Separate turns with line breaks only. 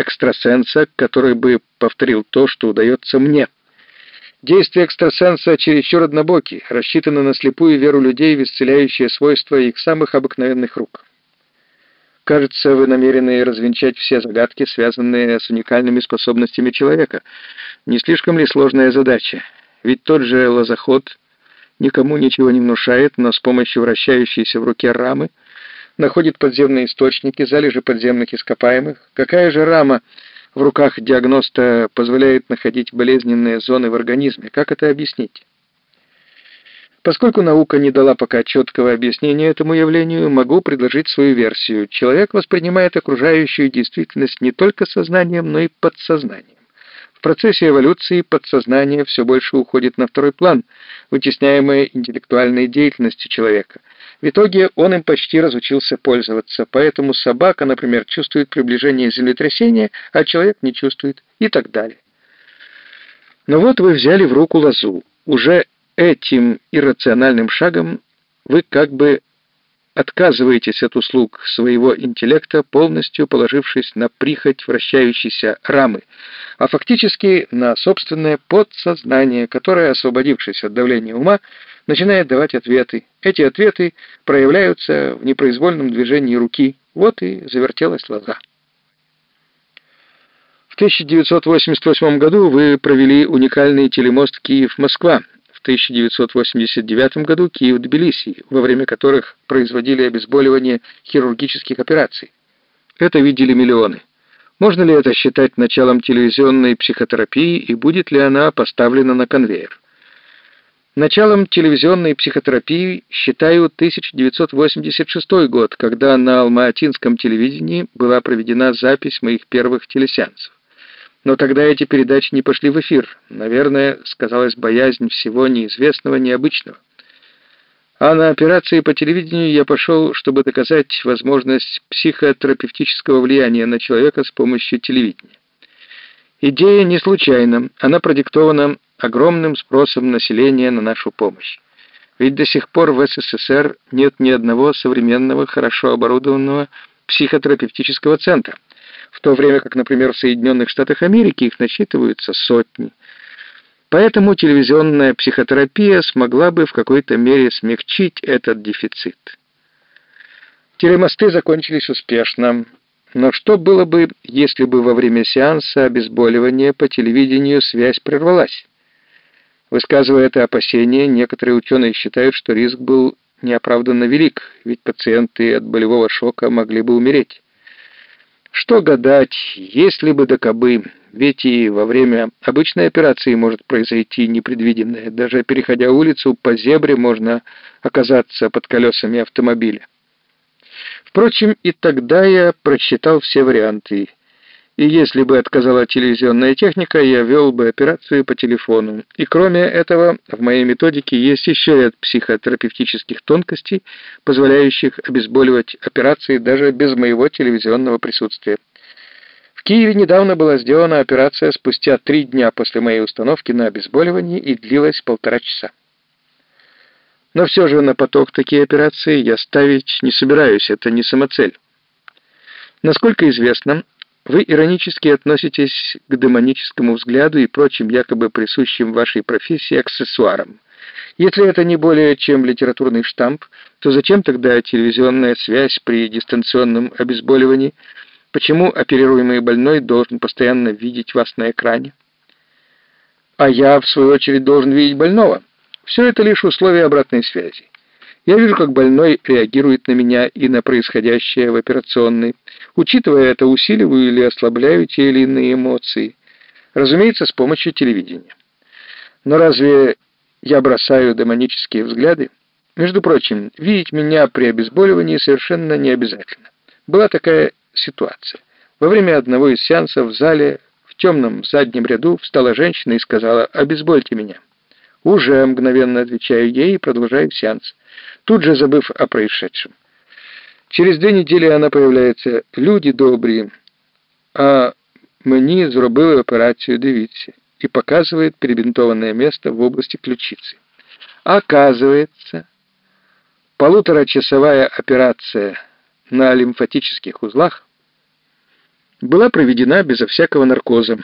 экстрасенса, который бы повторил то, что удается мне. Действия экстрасенса чересчур однобоки, рассчитаны на слепую веру людей в исцеляющие свойства их самых обыкновенных рук. Кажется, вы намерены развенчать все загадки, связанные с уникальными способностями человека. Не слишком ли сложная задача? Ведь тот же лозоход никому ничего не внушает, но с помощью вращающейся в руке рамы находит подземные источники, залежи подземных ископаемых. Какая же рама в руках диагноста позволяет находить болезненные зоны в организме? Как это объяснить? Поскольку наука не дала пока четкого объяснения этому явлению, могу предложить свою версию. Человек воспринимает окружающую действительность не только сознанием, но и подсознанием. В процессе эволюции подсознание все больше уходит на второй план, вытесняемое интеллектуальной деятельностью человека. В итоге он им почти разучился пользоваться, поэтому собака, например, чувствует приближение землетрясения, а человек не чувствует, и так далее. Но вот вы взяли в руку лозу. Уже этим иррациональным шагом вы как бы отказываетесь от услуг своего интеллекта, полностью положившись на прихоть вращающейся рамы, а фактически на собственное подсознание, которое, освободившись от давления ума, начинает давать ответы. Эти ответы проявляются в непроизвольном движении руки. Вот и завертелась лоза. В 1988 году вы провели уникальный телемост Киев-Москва, в 1989 году Киев-Тбилиси, во время которых производили обезболивание хирургических операций. Это видели миллионы. Можно ли это считать началом телевизионной психотерапии и будет ли она поставлена на конвейер? Началом телевизионной психотерапии считаю 1986 год, когда на алматинском телевидении была проведена запись моих первых телесеансов. Но тогда эти передачи не пошли в эфир. Наверное, сказалась боязнь всего неизвестного, необычного. А на операции по телевидению я пошел, чтобы доказать возможность психотерапевтического влияния на человека с помощью телевидения. Идея не случайна, она продиктована огромным спросом населения на нашу помощь. Ведь до сих пор в СССР нет ни одного современного, хорошо оборудованного психотерапевтического центра в то время как, например, в Соединенных Штатах Америки их насчитываются сотни. Поэтому телевизионная психотерапия смогла бы в какой-то мере смягчить этот дефицит. Телемосты закончились успешно. Но что было бы, если бы во время сеанса обезболивания по телевидению связь прервалась? Высказывая это опасение, некоторые ученые считают, что риск был неоправданно велик, ведь пациенты от болевого шока могли бы умереть. Что гадать, если бы да ведь и во время обычной операции может произойти непредвиденное. Даже переходя улицу по зебре можно оказаться под колесами автомобиля. Впрочем, и тогда я просчитал все варианты и если бы отказала телевизионная техника, я вел бы операцию по телефону. И кроме этого, в моей методике есть еще ряд психотерапевтических тонкостей, позволяющих обезболивать операции даже без моего телевизионного присутствия. В Киеве недавно была сделана операция спустя три дня после моей установки на обезболивание и длилась полтора часа. Но все же на поток такие операции я ставить не собираюсь, это не самоцель. Насколько известно, вы иронически относитесь к демоническому взгляду и прочим якобы присущим вашей профессии аксессуарам. Если это не более чем литературный штамп, то зачем тогда телевизионная связь при дистанционном обезболивании? Почему оперируемый больной должен постоянно видеть вас на экране? А я, в свою очередь, должен видеть больного. Все это лишь условия обратной связи. Я вижу, как больной реагирует на меня и на происходящее в операционной. Учитывая это, усиливаю или ослабляю те или иные эмоции. Разумеется, с помощью телевидения. Но разве я бросаю демонические взгляды? Между прочим, видеть меня при обезболивании совершенно не обязательно. Была такая ситуация. Во время одного из сеансов в зале в темном заднем ряду встала женщина и сказала «обезбольте меня». «Уже», — мгновенно отвечаю ей и продолжаю сеанс, тут же забыв о происшедшем. Через две недели она появляется. «Люди добрі, а мені зробили операцію, дивіться» и показывает перебинтованное место в области ключицы. Оказывается, полуторачасовая операция на лимфатических узлах была проведена безо всякого наркоза.